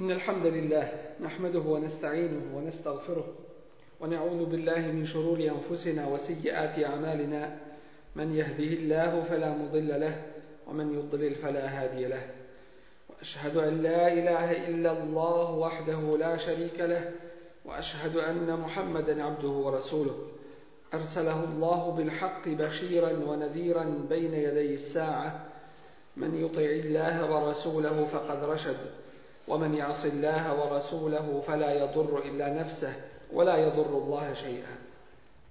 إن الحمد لله نحمده ونستعينه ونستغفره ونعوذ بالله من شرور أنفسنا وسيئات أعمالنا. من يهده الله فلا مضل له ومن يضلل فلا هادي له. وأشهد أن لا إله إلا الله وحده لا شريك له وأشهد أن محمدا عبده ورسوله. أرسله الله بالحق بشيرا ونذيرا بين يدي الساعة. من يطع الله ورسوله فقد رشد. ومن يعص الله ورسوله فلا يضر إلا نفسه ولا يضر الله شيئا.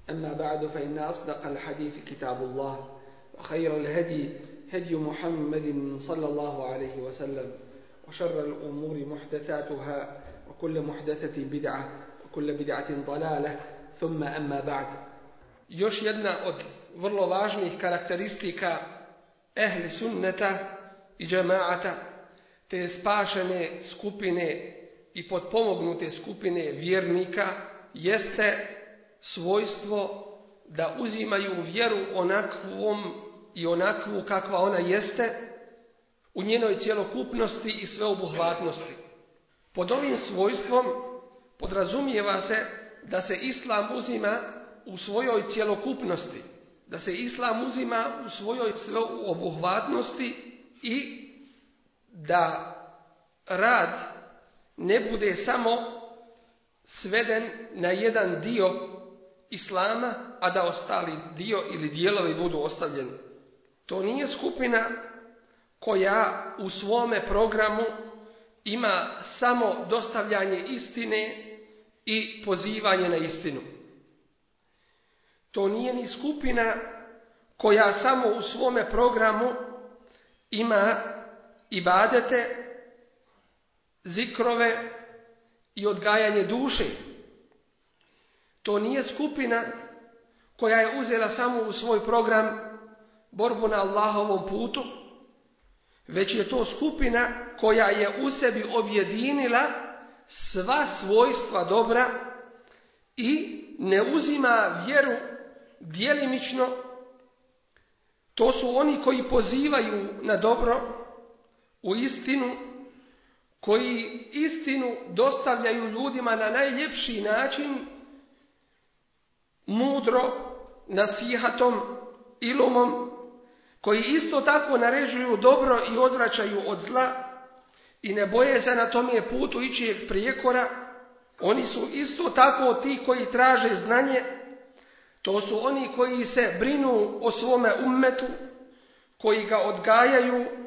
أما بعد فإن أصدق الحديث كتاب الله وخير الهدي هدي محمد صلى الله عليه وسلم وشر الأمور محدثاتها وكل محدثة بدعة وكل بدعة ضلالة. ثم أما بعد Još jedna od vrlo važnih karakteristika ehli sunneta i džemaata, te spašene skupine i potpomognute skupine vjernika, jeste svojstvo da uzimaju vjeru onakvom i onakvu kakva ona jeste u njenoj cjelokupnosti i sveobuhvatnosti. Pod ovim svojstvom podrazumijeva se da se islam uzima u svojoj cjelokupnosti, da se islam uzima u svojoj sveobuhvatnosti i da rad ne bude samo sveden na jedan dio islama, a da ostali dio ili dijelovi budu ostavljeni. To nije skupina koja u svome programu ima samo dostavljanje istine i pozivanje na istinu. To nije ni skupina koja samo u svome programu ima ibadete, zikrove i odgajanje duše. To nije skupina koja je uzela samo u svoj program borbu na Allahovom putu, već je to skupina koja je u sebi objedinila sva svojstva dobra i ne uzima vjeru djelimično. To su oni koji pozivaju na dobro u istinu, koji istinu dostavljaju ljudima na najljepši način, mudro, nasihatom, ilumom, koji isto tako naređuju dobro i odvraćaju od zla i ne boje se na tom je putu ići prijekora, oni su isto tako ti koji traže znanje, to su oni koji se brinu o svome ummetu, koji ga odgajaju,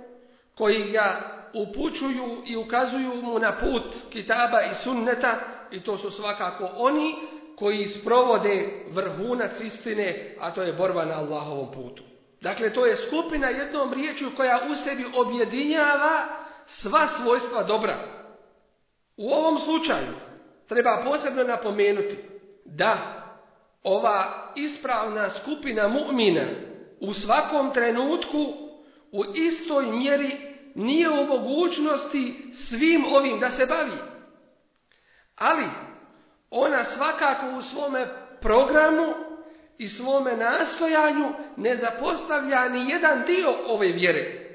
koji ga upućuju i ukazuju mu na put kitaba i sunneta i to su svakako oni koji sprovode vrhunac istine, a to je borba na Allahovom putu. Dakle, to je skupina jednom riječju koja u sebi objedinjava sva svojstva dobra. U ovom slučaju treba posebno napomenuti da ova ispravna skupina mu'mina u svakom trenutku u istoj mjeri nije u mogućnosti svim ovim da se bavi. Ali ona svakako u svome programu i svome nastojanju ne zapostavlja ni jedan dio ove vjere.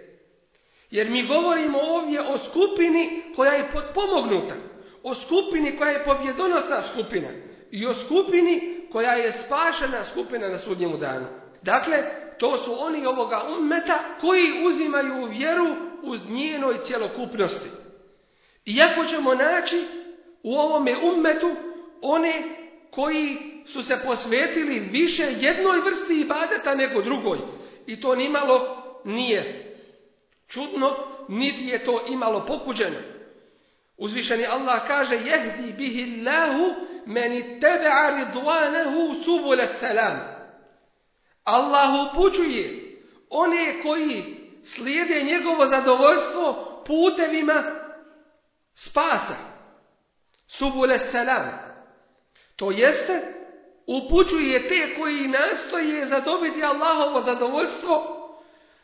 Jer mi govorimo ovdje o skupini koja je potpomognuta, o skupini koja je pobjedonosna skupina i o skupini koja je spašena skupina na sudnjemu danu. Dakle, to su oni ovoga ummeta koji uzimaju vjeru uz njenoj cjelokupnosti. Iako ćemo naći u ovome ummetu one koji su se posvetili više jednoj vrsti ibadeta nego drugoj. I to nimalo nije čudno, niti je to imalo pokuđeno. Uzvišeni Allah kaže jehdi bihi Allahu meni tebe'a ridwanahu subule salam. Allah upućuje one koji slijede njegovo zadovoljstvo putevima spasa. Subule salam. To jeste, upućuje te koji nastoje zadobiti Allahovo zadovoljstvo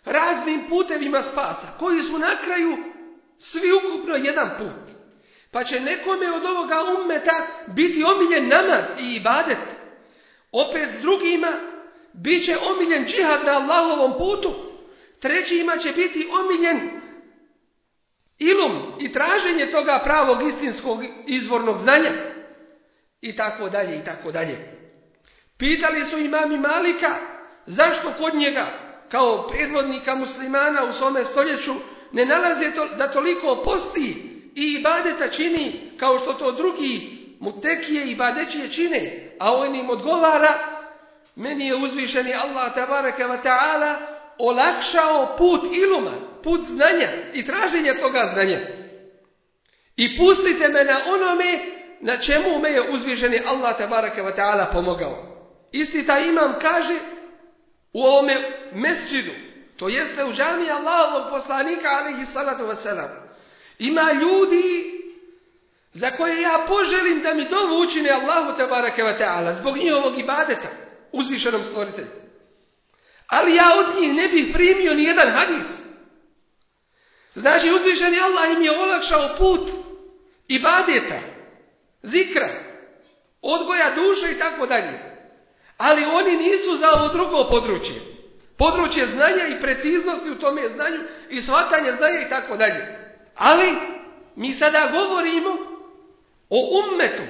raznim putevima spasa, koji su na kraju svi ukupno jedan put. Pa će nekome od ovoga ummeta biti omiljen namaz i ibadet. Opet s drugima bit će omiljen džihad na Allahovom putu. Trećima će biti omiljen ilum i traženje toga pravog istinskog izvornog znanja i tako dalje i tako dalje. Pitali su imami Malika zašto kod njega kao predvodnika muslimana u svome stoljeću ne nalaze to, da toliko posti i ibadeta čini kao što to drugi mutekije i badećije čine, a on im odgovara meni je uzvišeni Allah tabaraka wa ta'ala olakšao put iluma, put znanja i traženja toga znanja. I pustite me na onome na čemu me je uzvišeni Allah tabaraka wa ta'ala pomogao. Isti taj imam kaže u ovome mesčidu, to jeste u džami Allahovog poslanika alaihi salatu wasalam, ima ljudi za koje ja poželim da mi dovu učine Allahu tabaraka wa ta'ala zbog njihovog ibadeta uzvišenom stvoritelju. Ali ja od njih ne bih primio ni jedan hadis. Znači uzvišeni Allah im je olakšao put ibadeta, zikra, odgoja duše i tako dalje. Ali oni nisu za ovo drugo područje. Područje znanja i preciznosti u tome znanju i shvatanje znanja i tako dalje. Ali mi sada govorimo o ummetu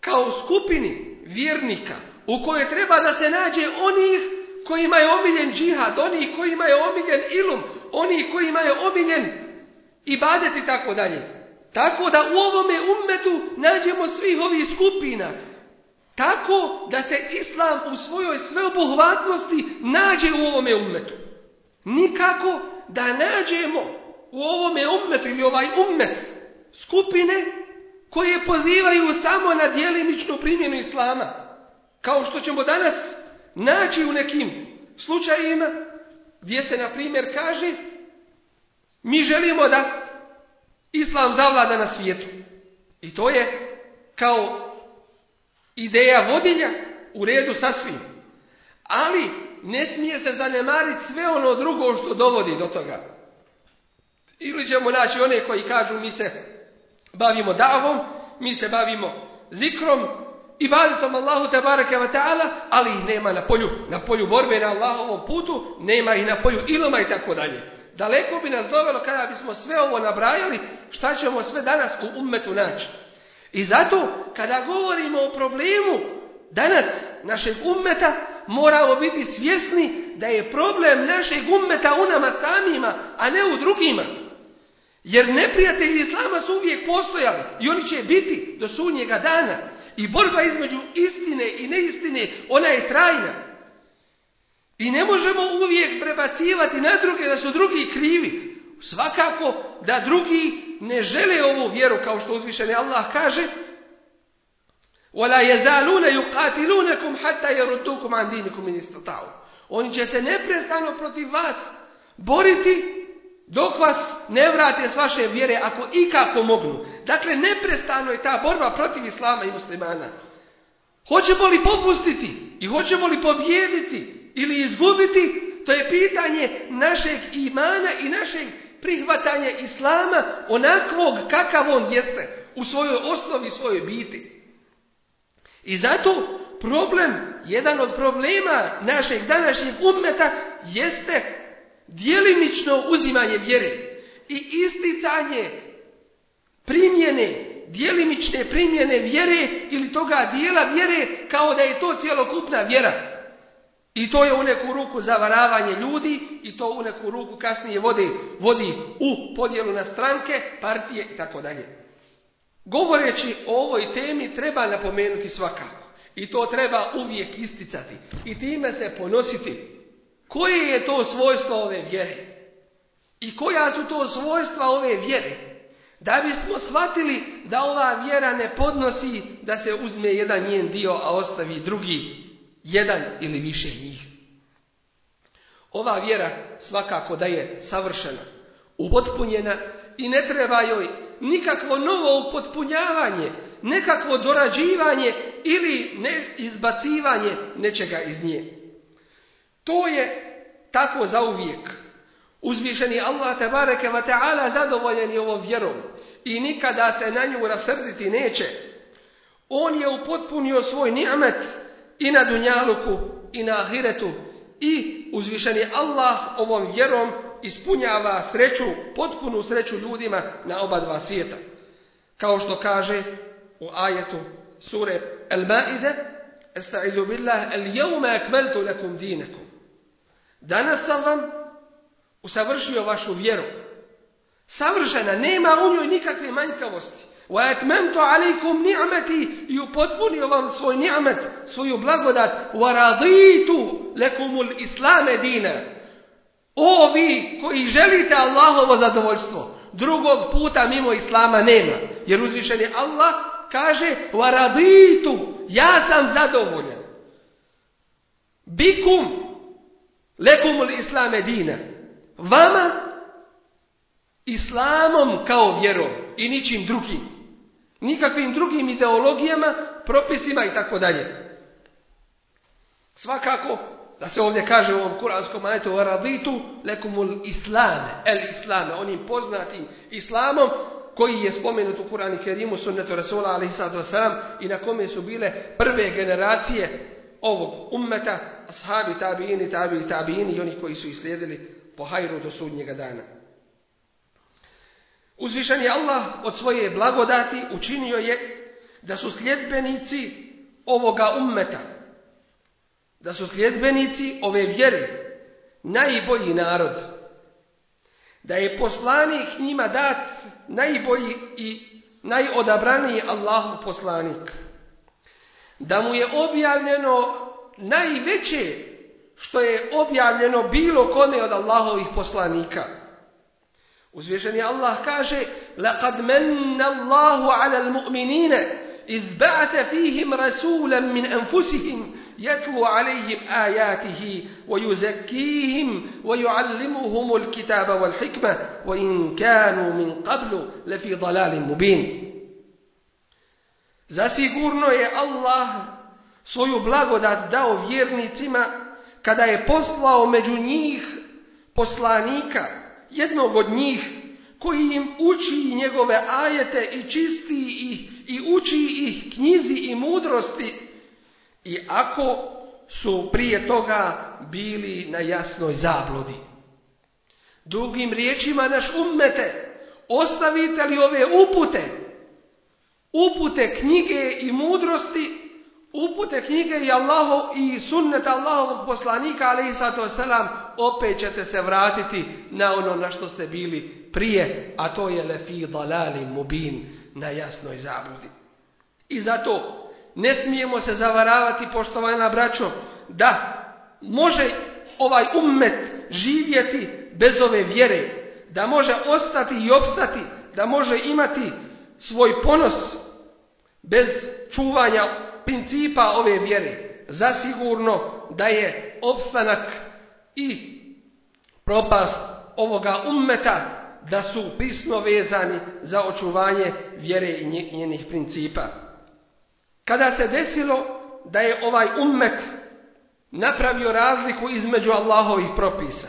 kao skupini vjernika u kojoj treba da se nađe onih kojima je omiljen džihad, onih kojima je omiljen ilum, onih kojima je omiljen ibadet i tako dalje. Tako da u ovome ummetu nađemo svih ovih skupina. Tako da se islam u svojoj sveobuhvatnosti nađe u ovome ummetu. Nikako da nađemo u ovome ummetu ili ovaj ummet skupine koje pozivaju samo na djelimičnu primjenu islama. Kao što ćemo danas naći u nekim slučajima gdje se na primjer kaže mi želimo da islam zavlada na svijetu. I to je kao ideja vodilja u redu sasvim. Ali ne smije se zanemariti sve ono drugo što dovodi do toga. Ili ćemo naći one koji kažu mi se bavimo davom, mi se bavimo zikrom, i baditom Allahu tabaraka wa ta'ala, ali ih nema na polju, na polju borbe na Allahovom putu, nema ih na polju iloma i tako dalje. Daleko bi nas dovelo kada bismo sve ovo nabrajali, šta ćemo sve danas u ummetu naći. I zato, kada govorimo o problemu danas našeg ummeta, moramo biti svjesni da je problem našeg ummeta u nama samima, a ne u drugima. Jer neprijatelji Islama su uvijek postojali i oni će biti do sunnjega dana. I borba između istine i neistine, ona je trajna. I ne možemo uvijek prebacivati na druge da su drugi krivi. Svakako da drugi ne žele ovu vjeru kao što uzvišeni Allah kaže وَلَا يَزَالُونَ يُقَاتِلُونَكُمْ حَتَّى يَرُدُّكُمْ عَنْ دِينِكُمْ إِنِسْتَطَعُوا Oni će se neprestano protiv vas boriti dok vas ne vrate s vaše vjere ako ikako mognu. Dakle, neprestano je ta borba protiv islama i muslimana. Hoćemo li popustiti i hoćemo li pobijediti ili izgubiti, to je pitanje našeg imana i našeg prihvatanja islama onakvog kakav on jeste u svojoj osnovi, svojoj biti. I zato problem, jedan od problema našeg današnjeg ummeta jeste djelimično uzimanje vjere i isticanje primjene, djelimične primjene vjere ili toga dijela vjere kao da je to cjelokupna vjera. I to je u neku ruku zavaravanje ljudi i to u neku ruku kasnije vodi, vodi u podjelu na stranke, partije i tako dalje. Govoreći o ovoj temi treba napomenuti svakako. I to treba uvijek isticati. I time se ponositi. Koje je to svojstvo ove vjere? I koja su to svojstva ove vjere? Da bismo shvatili da ova vjera ne podnosi da se uzme jedan njen dio, a ostavi drugi, jedan ili više njih. Ova vjera svakako da je savršena, upotpunjena i ne treba joj nikakvo novo upotpunjavanje, nekakvo dorađivanje ili ne izbacivanje nečega iz nje. To je tako zauvijek. Uzvišeni Allah tabareke wa ta'ala zadovoljen je ovom vjerom i nikada se na nju rasrditi neće. On je upotpunio svoj ni'met i na dunjaluku i na ahiretu i uzvišeni Allah ovom vjerom ispunjava sreću, potpunu sreću ljudima na oba dva svijeta. Kao što kaže u ajetu sure Al-Ma'ide, Estaizu billah, el jevme akmeltu lakum dinekum. Danas sam vam usavršio vašu vjeru. Savršena, nema u njoj nikakve manjkavosti. Atmamtu alaikum ni'mati i upotpunio vam svoj ni'met, svoju blagodat. Raditu lakumul islame dina. O vi koji želite Allahovo zadovoljstvo, drugog puta mimo Islama nema. Jer uzvišen je Allah kaže raditu, ja sam zadovoljan. Bikum lekumul islame dina. Vama islamom kao vjerom i ničim drugim. Nikakvim drugim ideologijama, propisima i tako dalje. Svakako, da se ovdje kaže u ovom kuranskom ajetu raditu lekumul islame, el islame, onim poznatim islamom koji je spomenut u Kurani Kerimu sunnetu Rasula alaihi i na kome su bile prve generacije ovog ummeta, ashabi, tabiini, tabi, tabiini i oni koji su islijedili po hajru do sudnjega dana. Uzvišen je Allah od svoje blagodati učinio je da su sljedbenici ovoga ummeta, da su sljedbenici ove vjere najbolji narod, da je poslanik njima dat najbolji i najodabraniji Allahu poslanik, da mu je objavljeno najveće što je objavljeno bilo kome od Allahovih poslanika. Uzvišeni Allah kaže لَقَدْ مَنَّ اللَّهُ عَلَى الْمُؤْمِنِينَ إِذْ بَعَثَ فِيهِمْ رَسُولًا مِنْ أَنفُسِهِمْ يتلو عليهم آياته ويزكيهم ويعلمهم الكتاب والحكمة وإن كانوا من قبل لفي ضلال مبين Zasigurno je Allah svoju blagodat dao vjernicima kada je poslao među njih poslanika, jednog od njih koji im uči njegove ajete i čisti ih i uči ih knjizi i mudrosti i ako su prije toga bili na jasnoj zablodi. Drugim riječima naš ummete, ostavite li ove upute, upute knjige i mudrosti, upute knjige i Allaho i sunneta Allahovog poslanika, ali i sato selam, opet ćete se vratiti na ono na što ste bili prije, a to je lefi dalali mubin na jasnoj zabludi. I zato ne smijemo se zavaravati, poštovana braćo, da može ovaj ummet živjeti bez ove vjere, da može ostati i opstati, da može imati svoj ponos bez čuvanja principa ove vjere. Zasigurno da je opstanak i propast ovoga ummeta da su pisno vezani za očuvanje vjere i njenih principa. Kada se desilo da je ovaj ummet napravio razliku između Allahovih propisa,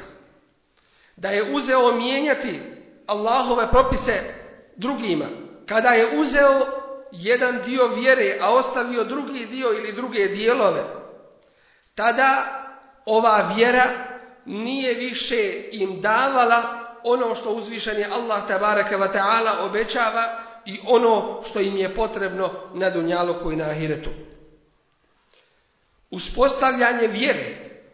da je uzeo mijenjati Allahove propise drugima, kada je uzeo jedan dio vjere, a ostavio drugi dio ili druge dijelove, tada ova vjera nije više im davala ono što uzvišeni Allah tabaraka wa ta'ala obećava i ono što im je potrebno na Dunjaluku i na Ahiretu. Uspostavljanje vjere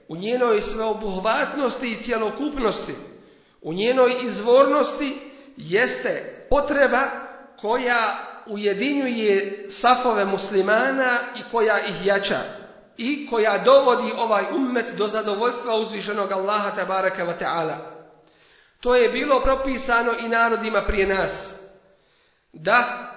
u njenoj sveobuhvatnosti i cjelokupnosti, u njenoj izvornosti jeste potreba koja ujedinjuje safove muslimana i koja ih jača i koja dovodi ovaj ummet do zadovoljstva uzvišenog Allaha tabaraka wa ta'ala. To je bilo propisano i narodima prije nas. Da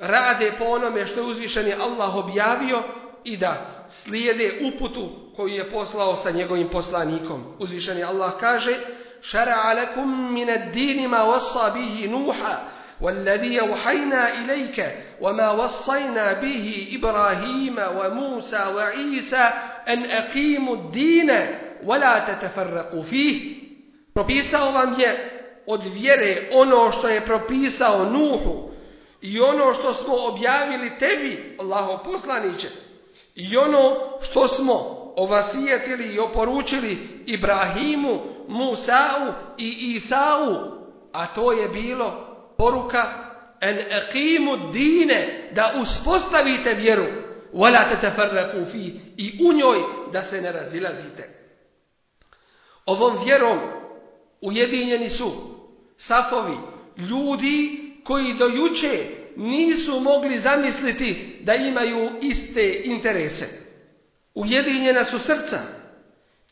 rade po onome što je uzvišeni Allah objavio i da slijede uputu koju je poslao sa njegovim poslanikom. Uzvišeni Allah kaže: "Šara'a lakum min ad-din ma Nuha" والذي أوحينا إليك وما وصينا به إبراهيم وموسى وعيسى أن أقيموا الدين ولا تتفرقوا فيه propisao vam je od vjere ono što je propisao Nuhu i ono što smo objavili tebi, Allaho poslaniće, i ono što smo ovasijetili i oporučili Ibrahimu, Musau i Isau, a to je bilo poruka en eqimu dine, da uspostavite vjeru, wala tatafarraku fi, i u njoj da se ne razilazite. Ovom vjerom ujedinjeni su safovi, ljudi koji do juče nisu mogli zamisliti da imaju iste interese. Ujedinjena su srca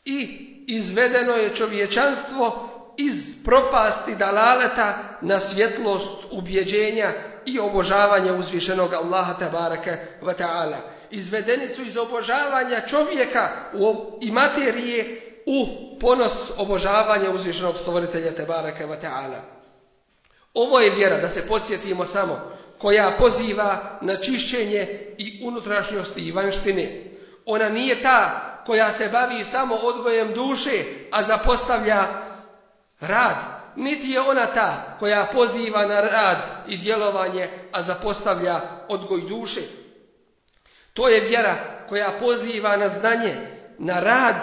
i izvedeno je čovječanstvo iz propasti dalaleta na svjetlost ubjeđenja i obožavanja uzvišenog Allaha tabaraka wa ta'ala. Izvedeni su iz obožavanja čovjeka i materije u ponos obožavanja uzvišenog stvoritelja tabaraka wa ta'ala. Ovo je vjera, da se podsjetimo samo, koja poziva na čišćenje i unutrašnjosti i vanštine. Ona nije ta koja se bavi samo odgojem duše, a zapostavlja rad. Niti je ona ta koja poziva na rad i djelovanje, a zapostavlja odgoj duše. To je vjera koja poziva na znanje, na rad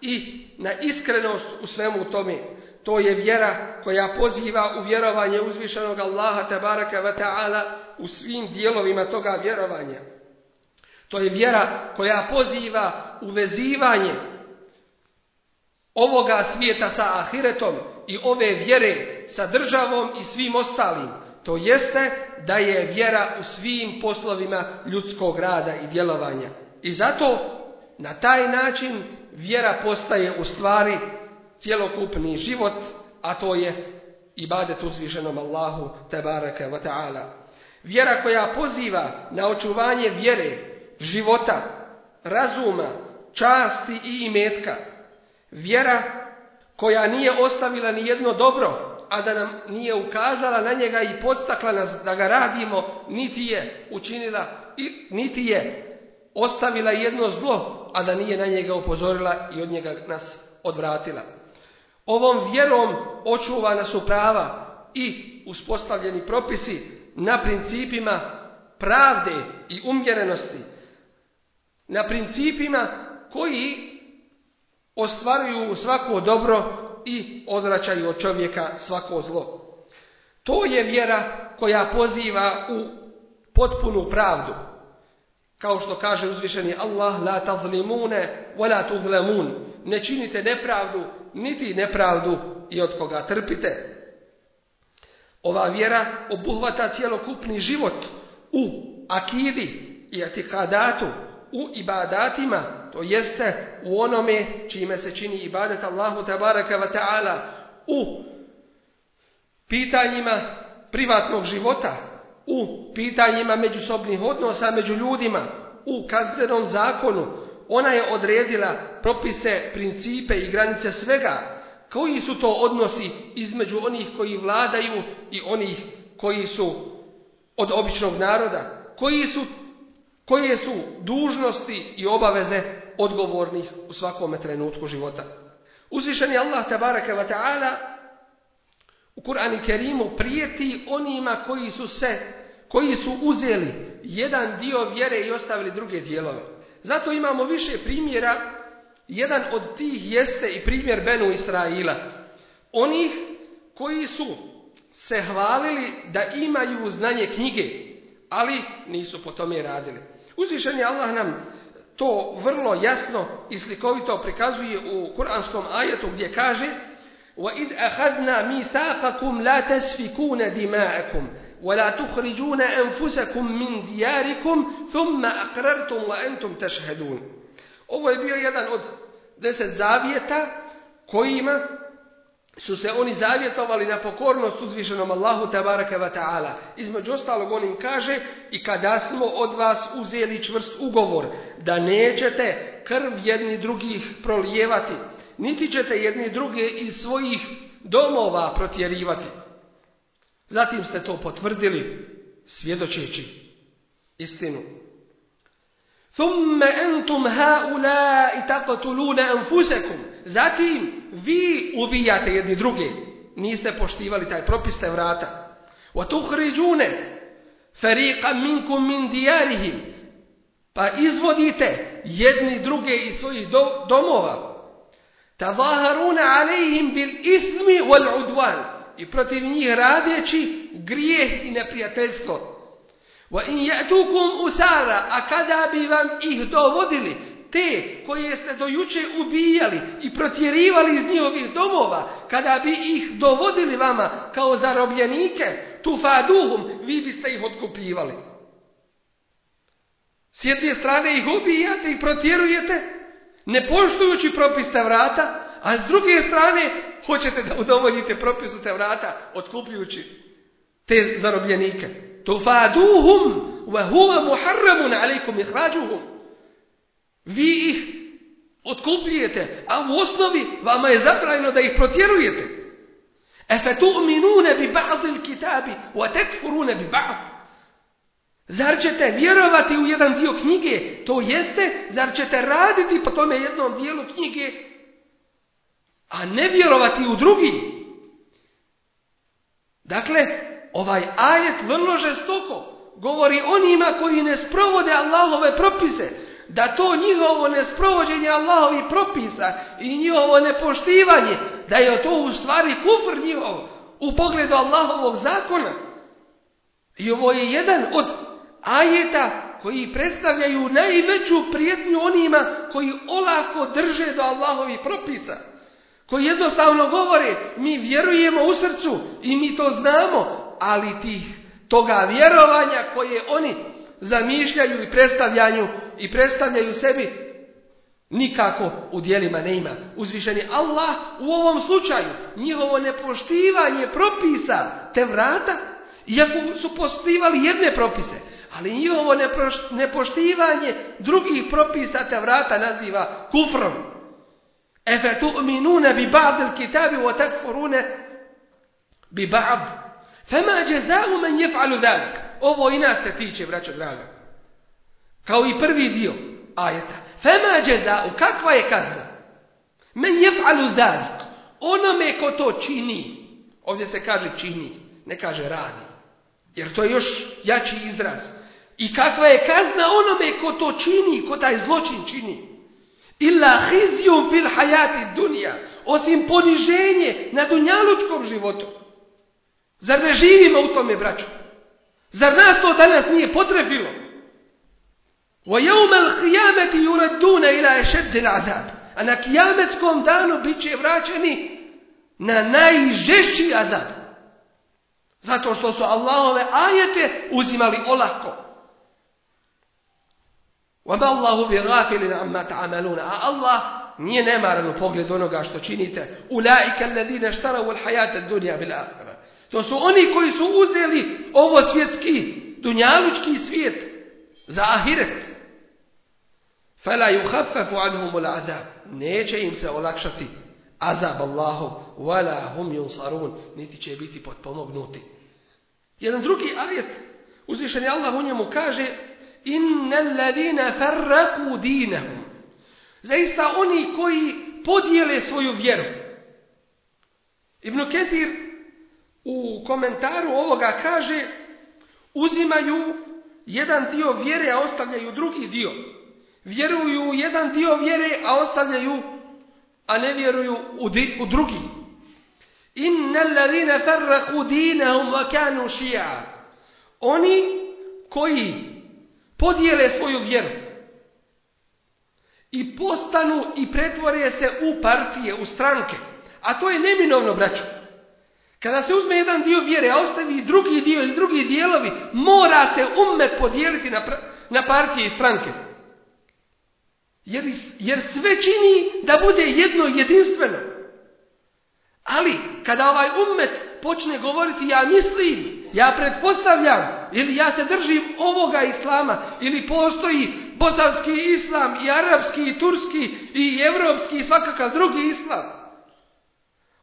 i na iskrenost u svemu tome. To je vjera koja poziva u vjerovanje uzvišenog Allaha tabaraka wa ta'ala u svim dijelovima toga vjerovanja. To je vjera koja poziva u vezivanje ovoga svijeta sa ahiretom i ove vjere sa državom i svim ostalim. To jeste da je vjera u svim poslovima ljudskog rada i djelovanja. I zato na taj način vjera postaje u stvari cjelokupni život, a to je ibadet uzvišenom Allahu tebareke wa ta'ala. Vjera koja poziva na očuvanje vjere, života, razuma, časti i imetka. Vjera koja nije ostavila ni jedno dobro, a da nam nije ukazala na njega i postakla nas da ga radimo, niti je učinila, niti je ostavila jedno zlo, a da nije na njega upozorila i od njega nas odvratila. Ovom vjerom očuvana su prava i uspostavljeni propisi na principima pravde i umjerenosti, na principima koji ostvaruju svako dobro i odvraćaju od čovjeka svako zlo. To je vjera koja poziva u potpunu pravdu. Kao što kaže uzvišeni Allah, la tazlimune, wa la tuzlemun. Ne činite nepravdu, niti nepravdu i od koga trpite. Ova vjera obuhvata cjelokupni život u akidi i atikadatu, u ibadatima, to jeste u onome čime se čini ibadet Allahu tabaraka wa ta'ala, u pitanjima privatnog života, u pitanjima međusobnih odnosa među ljudima, u kaznenom zakonu, ona je odredila propise, principe i granice svega. Koji su to odnosi između onih koji vladaju i onih koji su od običnog naroda? Koji su koje su dužnosti i obaveze odgovornih u svakome trenutku života. Uzvišeni Allah tabaraka wa ta'ala u Kur'anu Kerimu prijeti onima koji su se, koji su uzeli jedan dio vjere i ostavili druge dijelove. Zato imamo više primjera, jedan od tih jeste i primjer Benu Israila. Onih koji su se hvalili da imaju znanje knjige, ali nisu po tome radili. Uzvišeni Allah nam to vrlo jasno i slikovito prikazuje u kuranskom ajetu gdje kaže وَإِذْ أَخَذْنَا مِيثَاقَكُمْ لَا تَسْفِكُونَ دِمَاءَكُمْ وَلَا تُخْرِجُونَ أَنفُسَكُمْ مِنْ دِيَارِكُمْ ثُمَّ أَقْرَرْتُمْ وَأَنْتُمْ تَشْهَدُونَ Ovo je bio jedan od deset zavjeta kojima su se oni zavjetovali na pokornost uzvišenom Allahu tabaraka wa ta'ala. Između ostalog on im kaže i kada smo od vas uzeli čvrst ugovor da nećete krv jedni drugih prolijevati, niti ćete jedni druge iz svojih domova protjerivati. Zatim ste to potvrdili svjedočeći istinu. ثم أنتم هؤلاء تقتلون أنفسكم Zatim vi ubijate jedni druge. Niste poštivali taj propis te vrata. وَتُخْرِجُونَ فَرِيقًا مِنْكُمْ مِنْ دِيَارِهِمْ pa izvodite jedni druge iz svojih do, domova. Tavaharuna alejhim bil ismi wal udwan i protiv njih radeći grijeh i neprijateljstvo. Wa in ya'tukum usara, a kada bi vam ih dovodili, te koje ste do juče ubijali i protjerivali iz njihovih domova, kada bi ih dovodili vama kao zarobljenike, tufaduhum, vi biste ih otkupljivali. S jedne strane ih ubijate i protjerujete, ne poštujući propis vrata, a s druge strane hoćete da udovoljite propisu te vrata otkupljujući te zarobljenike. Tufaduhum wa huwa muharramun alaikum ihrađuhum. Vi ih otkupljujete, a u osnovi vama je zabranjeno da ih protjerujete. Efe tu'minune bi ba'dil kitabi wa tekfurune bi ba'd. Zar ćete vjerovati u jedan dio knjige? To jeste, zar ćete raditi po tome jednom dijelu knjige, a ne vjerovati u drugi? Dakle, ovaj ajet vrlo žestoko govori onima koji ne sprovode Allahove propise, da to njihovo nesprovođenje Allahovih propisa i njihovo nepoštivanje, da je to u stvari kufr njihov u pogledu Allahovog zakona. I ovo je jedan od ajeta koji predstavljaju najveću prijetnju onima koji olako drže do Allahovih propisa. Koji jednostavno govore, mi vjerujemo u srcu i mi to znamo, ali tih toga vjerovanja koje oni zamišljaju i predstavljaju i predstavljaju sebi nikako u dijelima ne ima. Uzvišeni Allah u ovom slučaju njihovo nepoštivanje propisa te vrata, iako su postivali jedne propise, ali njihovo nepoštivanje drugih propisa te vrata naziva kufrom. Efe tu'minune bi ba'd kitabi wa takfurune bi ba'd. Fema jezau men jef'alu dhalik. Ovo i nas se tiče, braćo draga. Kao i prvi dio ajeta. Fema jezau, kakva je kazna? Men jef'alu dhalik. Onome ko to čini. Ovdje se kaže čini, ne kaže radi. Jer to je još jači izraz. I kakva je kazna onome ko to čini, ko taj zločin čini. Illa hizjum fil hajati dunja. Osim poniženje na dunjalučkom životu. Zar ne živimo u tome, braću? Zar nas to danas nije potrefilo? Wa yawm al-qiyamati yuraduna ila ashadd al-adab. A na kijametskom danu bit će vraćeni na najžešći azab. Zato što su Allahove ajete uzimali olako. وَمَا اللَّهُ بِغَافِلٍ عَمَّا تَعْمَلُونَ A Allah nije nemaran u pogledu onoga što činite. أُولَٰئِكَ الَّذِينَ اشْتَرَوُا الْحَيَاةَ الدُّنْيَا بِالْآخِرَةِ to su oni koji su uzeli ovo svjetski, dunjalučki svijet za ahiret. Fela yukhaffafu anhumul azab. Neće im se olakšati azab Allahov. Wala hum yunsarun. Niti će biti potpomognuti. Jedan drugi ajet uzvišen je Allah u njemu kaže Innal ladina farraku dinahum. Zaista oni koji podijele svoju vjeru. Ibn Ketir u komentaru ovoga kaže uzimaju jedan dio vjere, a ostavljaju drugi dio. Vjeruju u jedan dio vjere, a ostavljaju, a ne vjeruju u, di, u drugi. Innal ladina farraqu dinahum wa kanu shi'a. Oni koji podijele svoju vjeru i postanu i pretvore se u partije, u stranke. A to je neminovno, braćo. Kada se uzme jedan dio vjere, a ostavi drugi dio ili drugi dijelovi, mora se umet podijeliti na, na partije i stranke. Jer, jer sve čini da bude jedno jedinstveno. Ali, kada ovaj umet počne govoriti ja mislim, ja pretpostavljam, ili ja se držim ovoga islama, ili postoji bosanski islam, i arapski, i turski, i evropski, i svakakav drugi islam,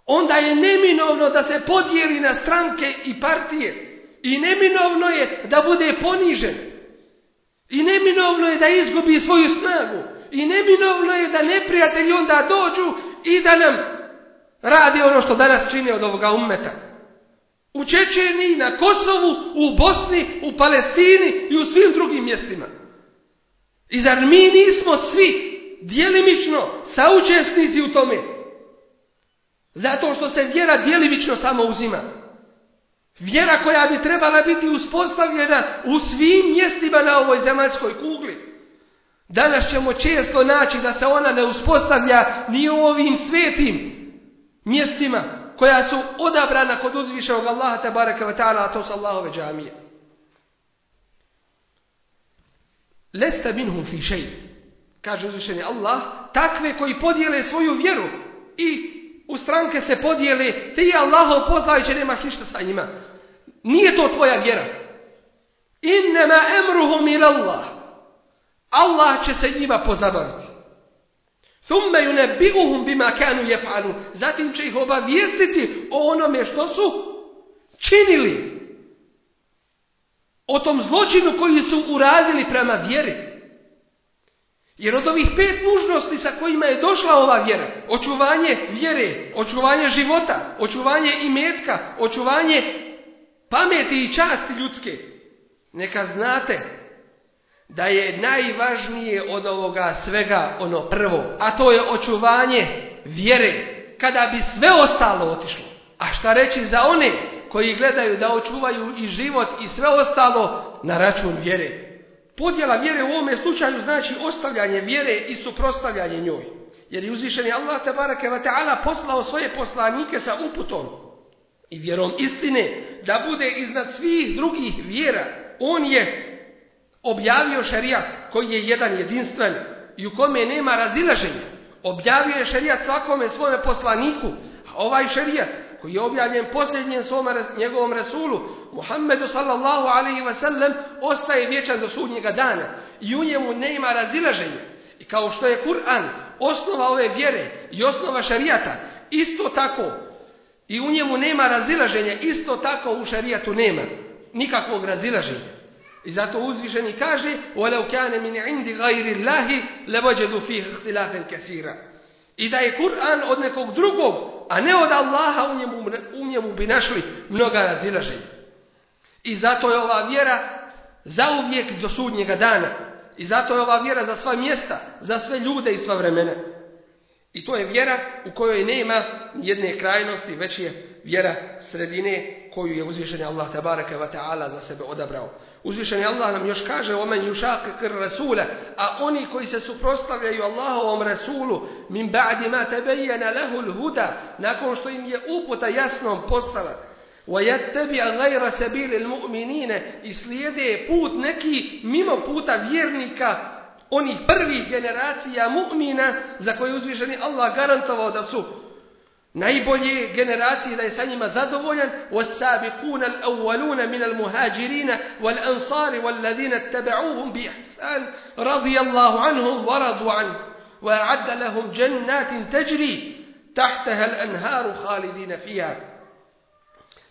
onda je neminovno da se podijeli na stranke i partije. I neminovno je da bude ponižen. I neminovno je da izgubi svoju snagu. I neminovno je da neprijatelji onda dođu i da nam radi ono što danas čini od ovoga ummeta. U Čečeniji, na Kosovu, u Bosni, u Palestini i u svim drugim mjestima. I zar mi nismo svi djelimično saučesnici u tome? Zato što se vjera djelimično samo uzima. Vjera koja bi trebala biti uspostavljena u svim mjestima na ovoj zemaljskoj kugli. Danas ćemo često naći da se ona ne uspostavlja ni u ovim svetim mjestima koja su odabrana kod uzvišenog Allaha te baraka wa ta'ala, a to su Allahove džamije. Lesta minhum fi šej, kaže uzvišeni Allah, takve koji podijele svoju vjeru i u stranke se podijele, ti Allahov poznajući nemaš ništa sa njima. Nije to tvoja vjera. Innema emruhum ila Allah. Allah će se njima pozabaviti. Thumme yunabbi'uhum bima kanu yaf'alun. Zatim će ih obavijestiti o onome što su činili. O tom zločinu koji su uradili prema vjeri. Jer od ovih pet nužnosti sa kojima je došla ova vjera, očuvanje vjere, očuvanje života, očuvanje imetka, očuvanje pameti i časti ljudske, neka znate da je najvažnije od ovoga svega ono prvo, a to je očuvanje vjere, kada bi sve ostalo otišlo. A šta reći za one koji gledaju da očuvaju i život i sve ostalo na račun vjere. Podjela vjere u ovome slučaju znači ostavljanje vjere i suprostavljanje njoj. Jer je uzvišeni Allah tabaraka wa poslao svoje poslanike sa uputom i vjerom istine da bude iznad svih drugih vjera. On je objavio šarijat koji je jedan jedinstven i u kome nema razilaženja. Objavio je šarijat svakome svome poslaniku, a ovaj šarijat koji je objavljen posljednjem svom njegovom Rasulu, Muhammedu sallallahu alaihi wa sallam ostaje vječan do sudnjega dana i u njemu nema razilaženja. I kao što je Kur'an osnova ove vjere i osnova šarijata, isto tako i u njemu nema razilaženja, isto tako u šarijatu nema nikakvog razilaženja. I zato uzvišeni kaže: وَلَوْ كَانَ min 'indi غَيْرِ اللَّهِ fihi اخْتِلَافًا katira." I da je Kur'an od nekog drugog, a ne od Allaha, u njemu, u njemu bi našli mnoga razilaženja. I zato je ova vjera zauvijek do sudnjega dana. I zato je ova vjera za sva mjesta, za sve ljude i sva vremena. I to je vjera u kojoj nema jedne krajnosti, već je vjera sredine koju je uzvišeni Allah tabaraka wa ta'ala za sebe odabrao. Uzvišeni Allah nam još kaže omen yušakir rasula, a oni koji se suprostavljaju Allahovom rasulu min ba'di ma tabayyana lahu al-huda, nakon što im je uputa jasnom postala, وَيَتَّبِعَ غَيْرَ سَبِيلِ الْمُؤْمِنِينَ. i slijede put neki mimo puta vjernika onih prvih generacija mu'mina za koje uzvišeni Allah garantovao da su najbolje generacije da je sa njima zadovoljan والسابقون الأولون من المهاجرين والأنصار والذين اتبعوهم بإحسان رضي الله عنهم ورضوا عنه. وأعد لهم جنات تجري تحتها الأنهار خالدين فيها.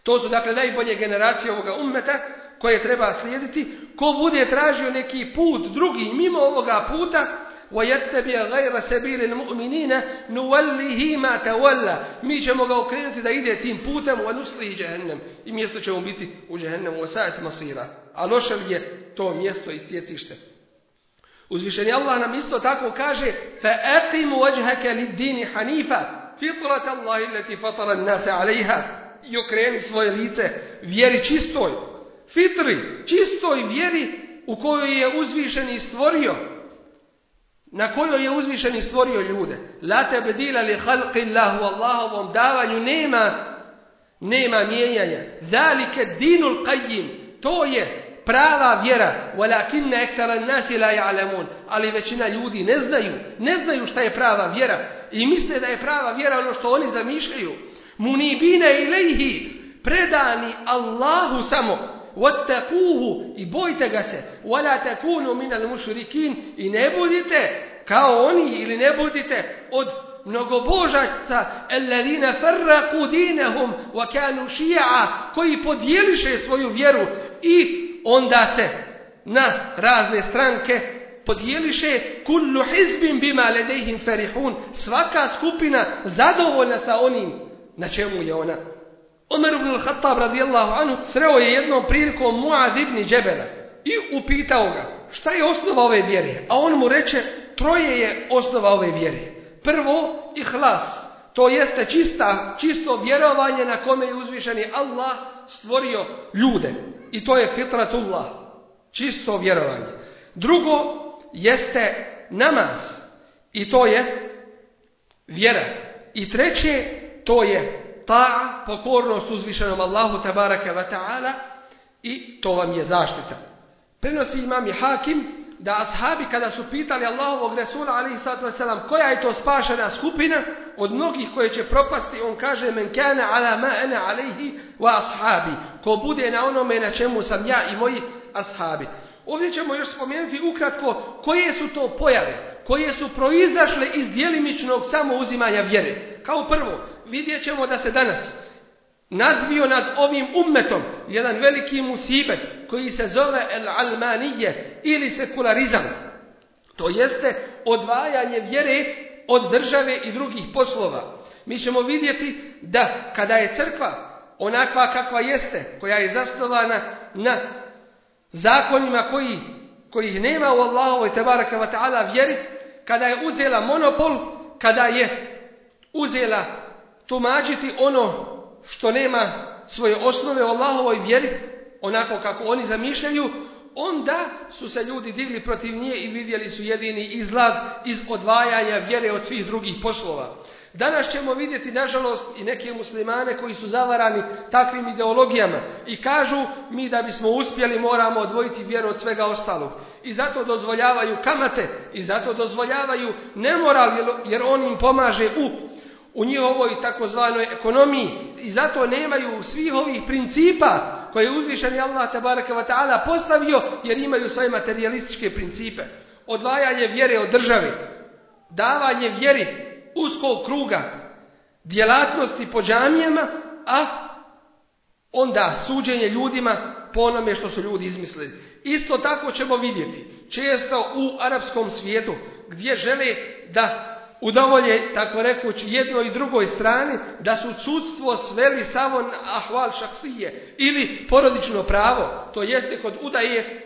To su dakle najbolje generacije ovoga ummeta koje treba slijediti. Ko bude tražio neki put drugi mimo ovoga puta, وَيَتَّبِعَ غَيْرَ سَبِيلِ الْمُؤْمِنِينَ نُوَلِّهِ مَا تَوَلَّ Mi ćemo ga okrenuti da ide tim putem وَنُسْلِهِ جَهَنَّمْ I mjesto će mu biti u جَهَنَّمُ وَسَاءَتْ مَصِيرًا A loše li je to mjesto i stjecište? Uzvišeni Allah nam isto tako kaže فَأَقِمُ وَجْهَكَ لِلدِّينِ حَنِيفًا فِطْرَةَ اللَّهِ الَّتِي فَطَرَ النَّاسَ عَلَيْهَا I okreni svoje lice vjeri čistoj, fitri, čistoj vjeri u kojoj je uzvišeni stvorio na kojoj je uzvišeni stvorio ljude. La te bedila li halqi Allahu Allahovom davanju nema nema mijenjanja. Zalike dinul qayyim. To je prava vjera. Walakinna ekthara nasi la ja'lamun. Ali većina ljudi ne znaju. Ne znaju šta je prava vjera. I misle da je prava vjera ono što oni zamišljaju. Munibine ilaihi. Predani Allahu samo. Wattaquhu i bojte ga se. Wala takunu min al-mushrikin i ne budite kao oni ili ne budite od mnogobožaca alladina farraqu dinahum wa kanu shi'a koji podijeliše svoju vjeru i onda se na razne stranke podijeliše kullu hizbin bima ladayhim farihun svaka skupina zadovoljna sa onim na čemu je ona Omer ibn al-Khattab radijallahu anhu sreo je jednom prilikom Muad ibn Džebela i upitao ga šta je osnova ove vjere? A on mu reče, troje je osnova ove vjere. Prvo, ihlas. To jeste čista, čisto vjerovanje na kome je uzvišeni Allah stvorio ljude. I to je fitratullah. Čisto vjerovanje. Drugo, jeste namaz. I to je vjera. I treće, to je ta pokornost uzvišenom Allahu tabaraka wa ta'ala i to vam je zaštita. Prenosi imam i hakim da ashabi kada su pitali Allahovog Resula alaihi sallatu wasalam koja je to spašena skupina od mnogih koje će propasti, on kaže men kana ala ma ana alaihi wa ashabi. Ko bude na onome na čemu sam ja i moji ashabi. Ovdje ćemo još spomenuti ukratko koje su to pojave, koje su proizašle iz djelimičnog samouzimanja vjere. Kao prvo, vidjet ćemo da se danas nadvio nad ovim ummetom jedan veliki musibet koji se zove el-almanije ili sekularizam. To jeste odvajanje vjere od države i drugih poslova. Mi ćemo vidjeti da kada je crkva onakva kakva jeste, koja je zasnovana na zakonima koji, kojih nema u Allahovoj tebaraka wa ta'ala vjeri, kada je uzela monopol, kada je uzela tumačiti ono što nema svoje osnove u Allahovoj vjeri, onako kako oni zamišljaju, onda su se ljudi digli protiv nje i vidjeli su jedini izlaz iz odvajanja vjere od svih drugih poslova. Danas ćemo vidjeti, nažalost, i neke muslimane koji su zavarani takvim ideologijama i kažu mi da bismo uspjeli moramo odvojiti vjeru od svega ostalog. I zato dozvoljavaju kamate i zato dozvoljavaju nemoral jer on im pomaže u u njihovoj takozvanoj ekonomiji i zato nemaju svih ovih principa koje je uzvišeni Allah tabaraka ta'ala postavio jer imaju svoje materialističke principe. Odvajanje vjere od države, davanje vjeri uskog kruga, djelatnosti po džamijama, a onda suđenje ljudima po onome što su ljudi izmislili. Isto tako ćemo vidjeti često u arapskom svijetu gdje žele da udovolje, tako rekući, jednoj i drugoj strani, da su sudstvo sveli samo na ahval šaksije ili porodično pravo, to jeste kod udaje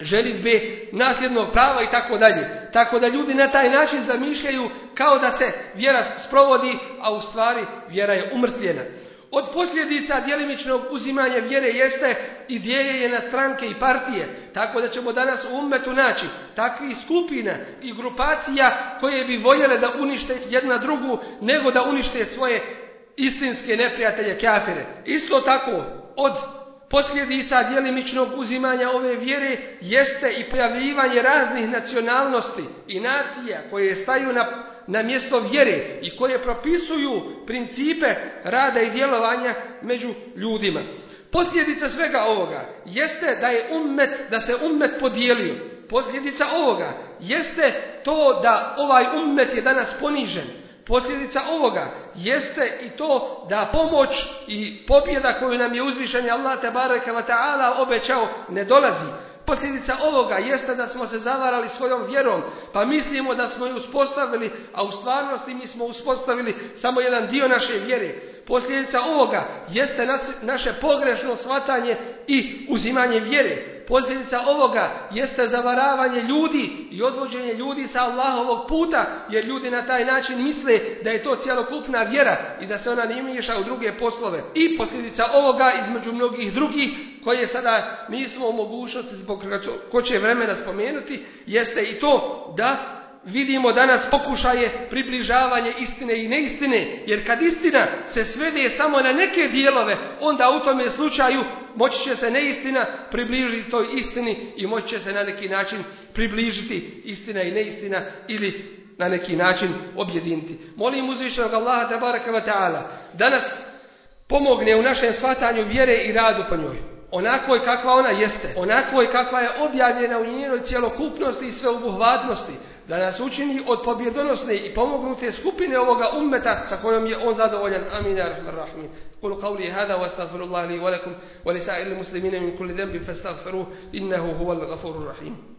ženitbe nasljednog prava i tako dalje. Tako da ljudi na taj način zamišljaju kao da se vjera sprovodi, a u stvari vjera je umrtljena. Od posljedica djelimičnog uzimanja vjere jeste i dijeljenje na stranke i partije. Tako da ćemo danas u ummetu naći takvih skupina i grupacija koje bi voljele da unište jedna drugu nego da unište svoje istinske neprijatelje kafire. Isto tako od posljedica djelimičnog uzimanja ove vjere jeste i pojavljivanje raznih nacionalnosti i nacija koje staju na na mjesto vjere i koje propisuju principe rada i djelovanja među ljudima. Posljedica svega ovoga jeste da je ummet, da se ummet podijelio. Posljedica ovoga jeste to da ovaj ummet je danas ponižen. Posljedica ovoga jeste i to da pomoć i pobjeda koju nam je uzvišen Allah te ta'ala obećao ne dolazi. Posljedica ovoga jeste da smo se zavarali svojom vjerom, pa mislimo da smo ju uspostavili, a u stvarnosti mi smo uspostavili samo jedan dio naše vjere. Posljedica ovoga jeste naše pogrešno shvatanje i uzimanje vjere. Posljedica ovoga jeste zavaravanje ljudi i odvođenje ljudi sa Allahovog puta, jer ljudi na taj način misle da je to cjelokupna vjera i da se ona ne miješa u druge poslove. I posljedica ovoga između mnogih drugih, koje sada nismo u mogućnosti zbog koće vremena spomenuti, jeste i to da vidimo danas pokušaje približavanje istine i neistine, jer kad istina se svede samo na neke dijelove, onda u tome slučaju moći će se neistina približiti toj istini i moći će se na neki način približiti istina i neistina ili na neki način objediniti. Molim uzvišenog Allaha tabaraka wa ta'ala da nas pomogne u našem shvatanju vjere i radu po njoj Onako je kakva ona jeste, onako je kakva je objavljena u njenoj cjelokupnosti i sveobuhvatnosti, da nas učini od pobjedonosne i pomognute skupine ovoga ummeta sa kojom je on zadovoljan. Amin ya rahman rahim. قولوا قولي هذا واستغفر الله لي ولكم ولسائر المسلمين من كل ذنب فاستغفروه إنه هو الغفور الرحيم